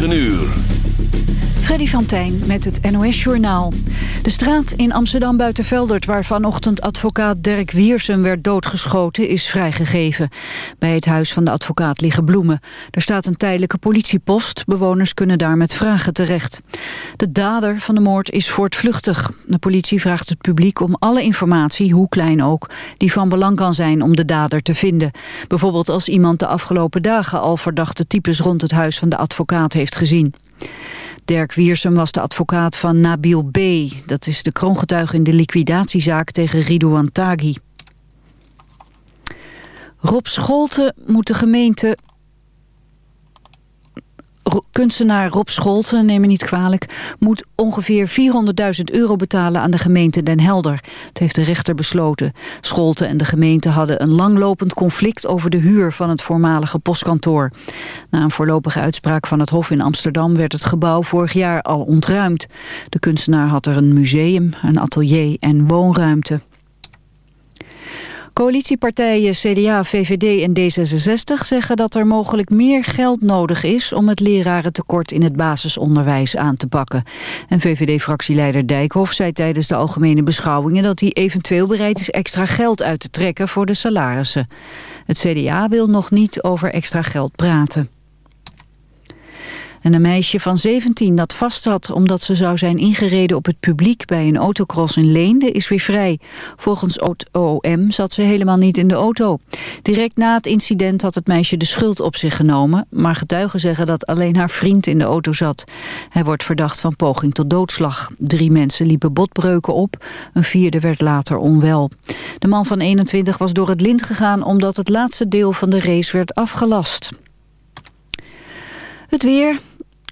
9 uur. Freddy van Tijn met het NOS-journaal. De straat in Amsterdam-Buitenveldert... waar vanochtend advocaat Dirk Wiersum werd doodgeschoten... is vrijgegeven. Bij het huis van de advocaat liggen bloemen. Er staat een tijdelijke politiepost. Bewoners kunnen daar met vragen terecht. De dader van de moord is voortvluchtig. De politie vraagt het publiek om alle informatie, hoe klein ook... die van belang kan zijn om de dader te vinden. Bijvoorbeeld als iemand de afgelopen dagen... al verdachte types rond het huis van de advocaat heeft gezien. Dirk Wiersum was de advocaat van Nabil B. Dat is de kroongetuige in de liquidatiezaak tegen Ridouan Taghi. Rob Scholten moet de gemeente kunstenaar Rob Scholten, neem me niet kwalijk, moet ongeveer 400.000 euro betalen aan de gemeente Den Helder. Het heeft de rechter besloten. Scholten en de gemeente hadden een langlopend conflict over de huur van het voormalige postkantoor. Na een voorlopige uitspraak van het Hof in Amsterdam werd het gebouw vorig jaar al ontruimd. De kunstenaar had er een museum, een atelier en woonruimte. Coalitiepartijen CDA, VVD en D66 zeggen dat er mogelijk meer geld nodig is om het lerarentekort in het basisonderwijs aan te pakken. En VVD-fractieleider Dijkhoff zei tijdens de algemene beschouwingen dat hij eventueel bereid is extra geld uit te trekken voor de salarissen. Het CDA wil nog niet over extra geld praten. En een meisje van 17 dat vast omdat ze zou zijn ingereden op het publiek bij een autocross in Leende is weer vrij. Volgens OM zat ze helemaal niet in de auto. Direct na het incident had het meisje de schuld op zich genomen, maar getuigen zeggen dat alleen haar vriend in de auto zat. Hij wordt verdacht van poging tot doodslag. Drie mensen liepen botbreuken op, een vierde werd later onwel. De man van 21 was door het lint gegaan omdat het laatste deel van de race werd afgelast. Het weer.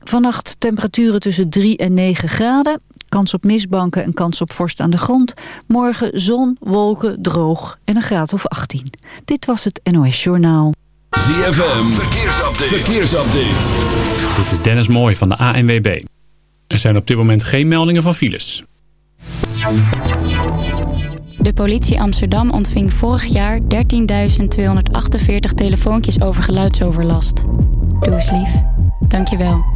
Vannacht temperaturen tussen 3 en 9 graden. Kans op mistbanken en kans op vorst aan de grond. Morgen zon, wolken, droog en een graad of 18. Dit was het NOS Journaal. ZFM, verkeersupdate. verkeersupdate. Dit is Dennis Mooij van de ANWB. Er zijn op dit moment geen meldingen van files. De politie Amsterdam ontving vorig jaar 13.248 telefoontjes over geluidsoverlast. Doe eens lief. Dankjewel.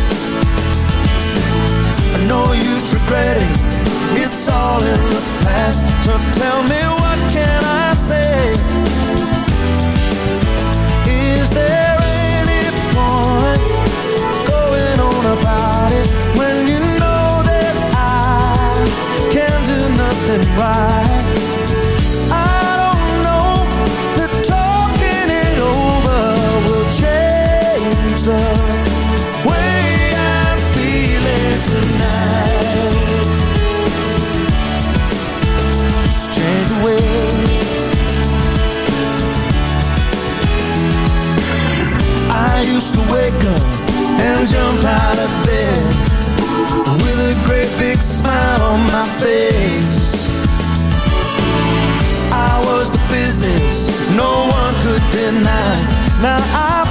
no use regretting. It's all in the past. So tell me on my face. I was the business no one could deny. Now I've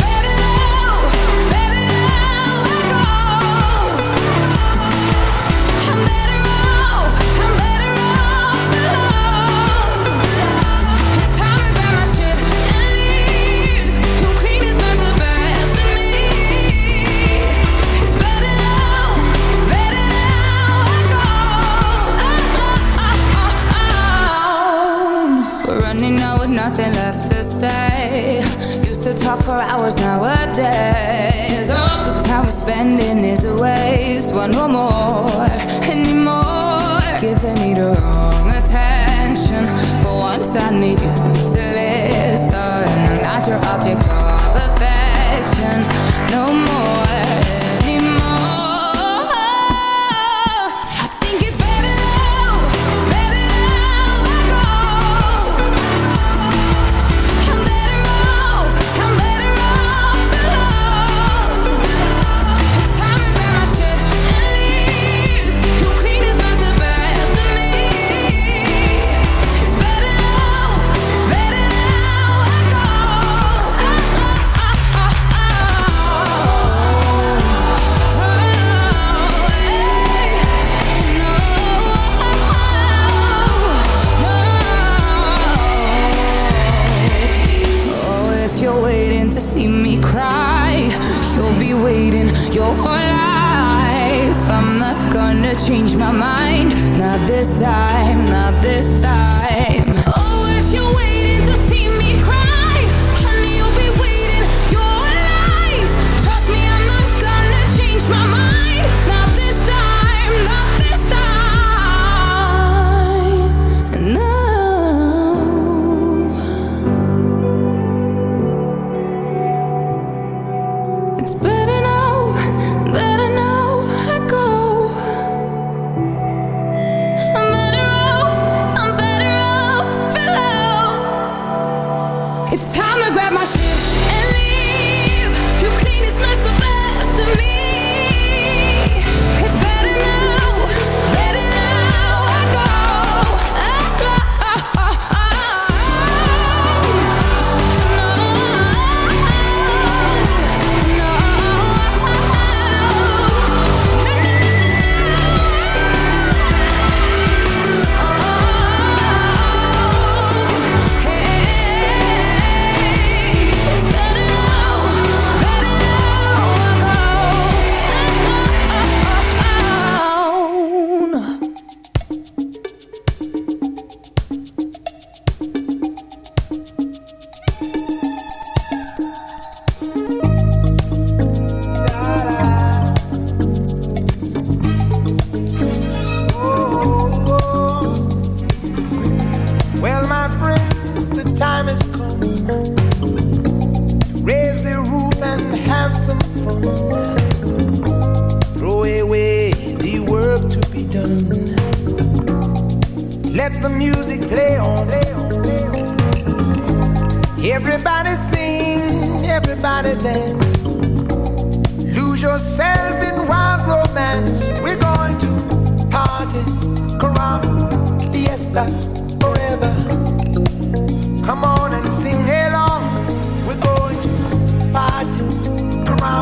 better.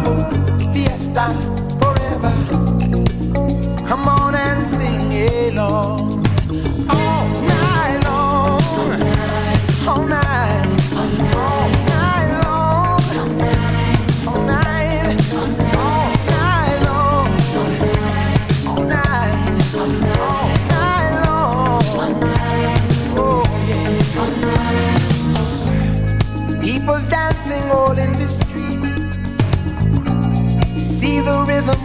vamos, fiesta.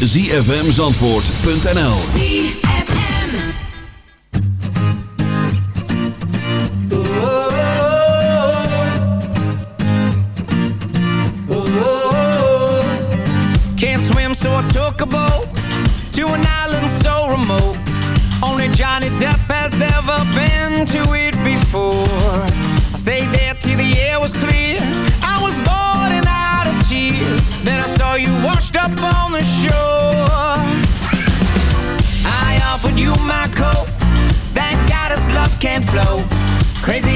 ZFMZandvoort.nl. Can't swim so I took a boat To an island so remote. Only Johnny Depp has ever been to it before. I stayed there till the air was clear. I was and out of tears. Then I saw you washed up on the shore. Can't flow. Crazy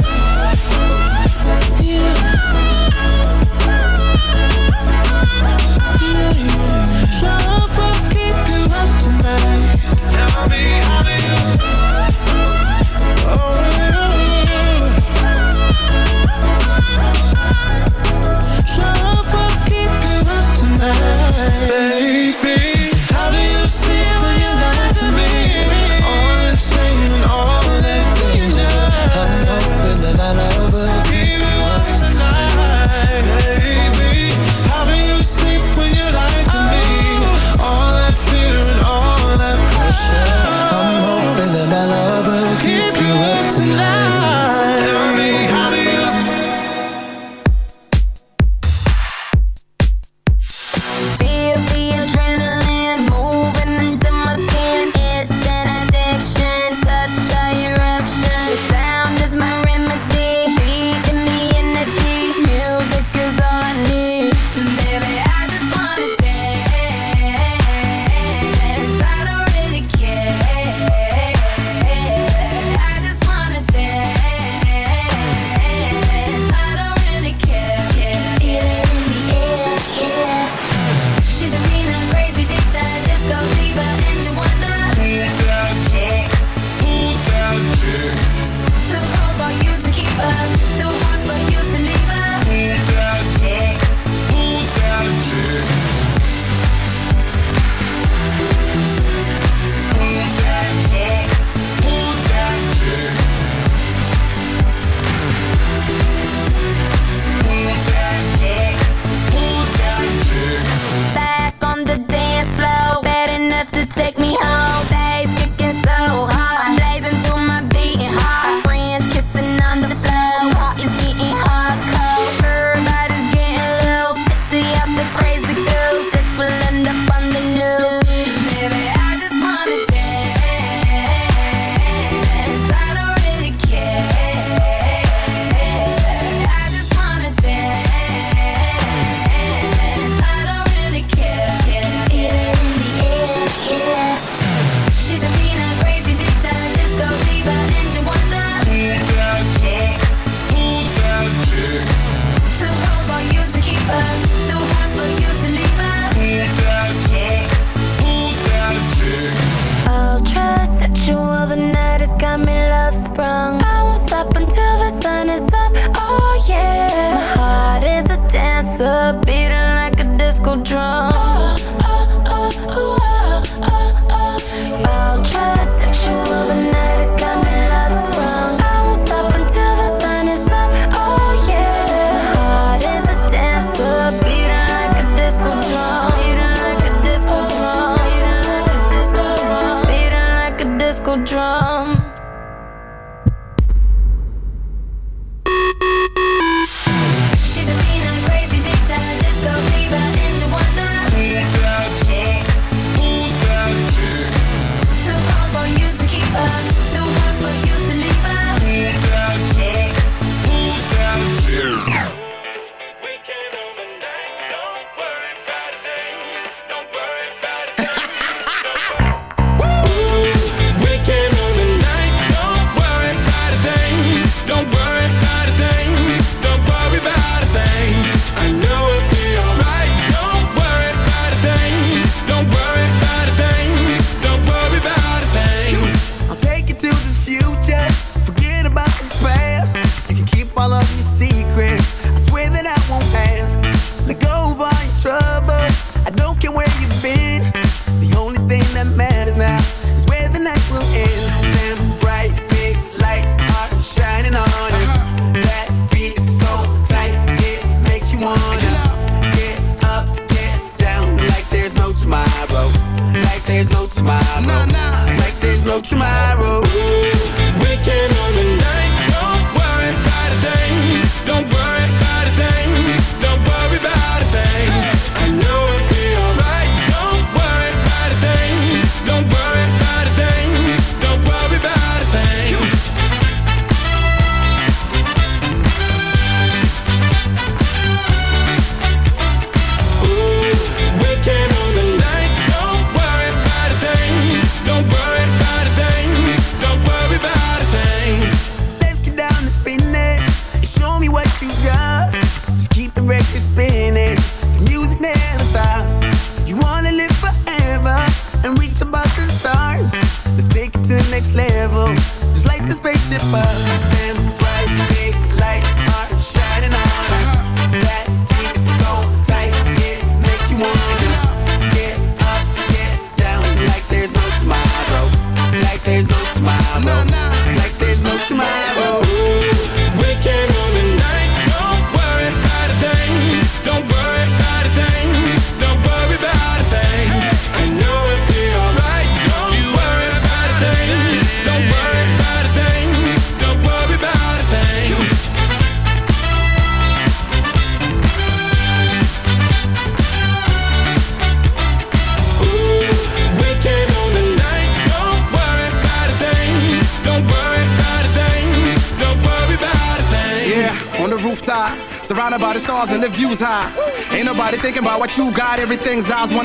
tomorrow.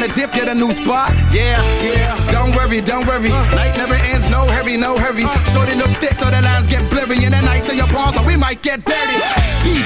a dip, get a new spot. Yeah, yeah. Don't worry, don't worry. Uh, Night never ends, no hurry, no hurry. Uh, Shorty look thick, so the lines get blurry, and the nights in your palms, so we might get dirty. Yeah.